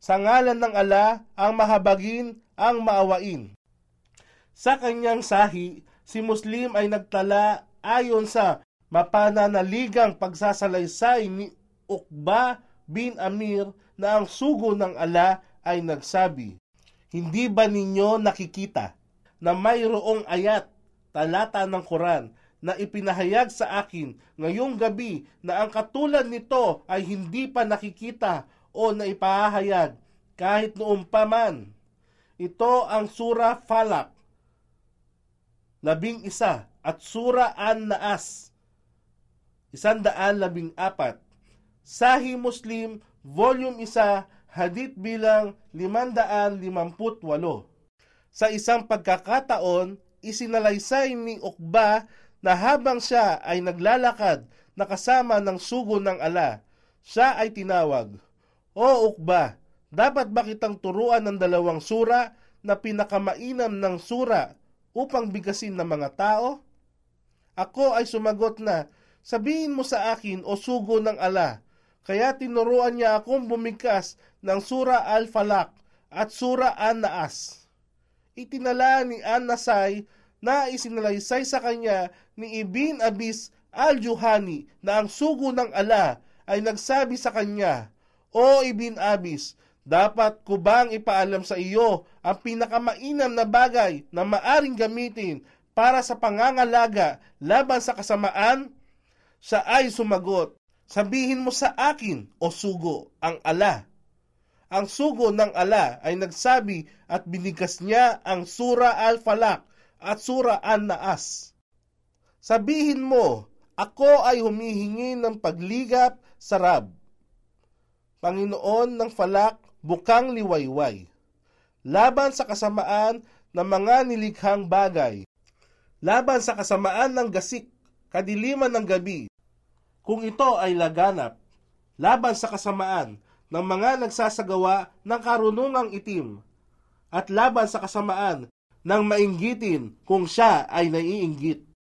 Sa ngalan ng ala, ang mahabagin, ang maawain. Sa kanyang sahi, si Muslim ay nagtala ayon sa mapananaligang pagsasalaysay ni Ukba bin Amir na ang sugo ng ala ay nagsabi, Hindi ba ninyo nakikita na mayroong ayat, talata ng Quran na ipinahayag sa akin ngayong gabi na ang katulad nito ay hindi pa nakikita o naipahayag kahit noong pa man. Ito ang Sura Falak, labing isa, at Sura An-Naas, isandaan labing apat. Sahi Muslim, Volume 1, Hadith bilang limandaan limamput walo. Sa isang pagkakataon, isinalaysay ni Ukba na habang siya ay naglalakad na kasama ng sugo ng ala, siya ay tinawag, O Ukba, dapat ba kitang turuan ng dalawang sura na pinakamainam ng sura upang bigasin ng mga tao? Ako ay sumagot na, sabihin mo sa akin o sugo ng ala, kaya tinuruan niya akong bumigkas ng Sura Al-Falak at Sura An-Naas. Itinala ni An-Nasay na isinalaysay sa kanya ni Ibn Abis Al-Juhani na ang sugo ng ala ay nagsabi sa kanya, O Ibn Abis, dapat ko bang ipaalam sa iyo ang pinakamainam na bagay na maaring gamitin para sa pangangalaga laban sa kasamaan? Siya ay sumagot, Sabihin mo sa akin, o sugo, ang ala. Ang sugo ng ala ay nagsabi at binigkas niya ang Sura Al-Falak at Sura An-Naas. Sabihin mo, ako ay humihingi ng pagligap sa Rab. Panginoon ng Falak, bukang liwayway. Laban sa kasamaan ng mga nilikhang bagay. Laban sa kasamaan ng gasik, kadiliman ng gabi, kung ito ay laganap, laban sa kasamaan ng mga nagsasagawa ng karunungang itim, at laban sa kasamaan ng mainggitin kung siya ay naiinggit.